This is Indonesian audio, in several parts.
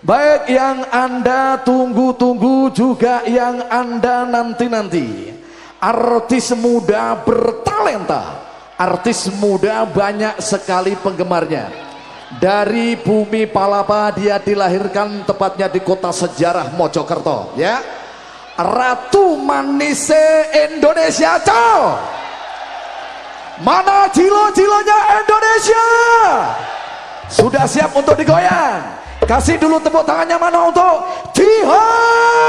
Baik yang Anda tunggu-tunggu juga yang Anda nanti-nanti. Artis muda bertalenta. Artis muda banyak sekali penggemarnya. Dari bumi Palapa dia dilahirkan tepatnya di kota sejarah Mojokerto, ya. Ratu Manise Indonesia, cow. Mana jilo-jilonya Indonesia? Sudah siap untuk digoyang? Kasih dulu tepuk tangannya mana untuk Jihan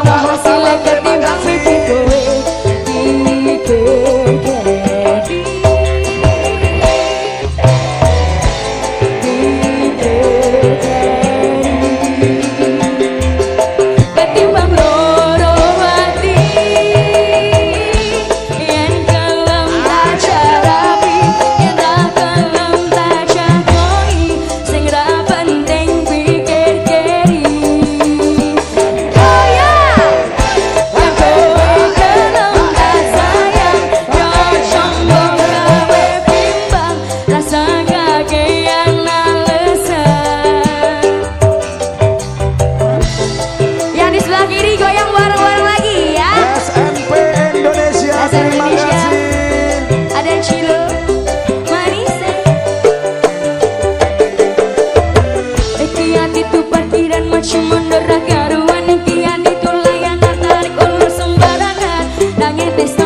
नमः Tulayan tertarik ulur sembarangan, nangis pesta.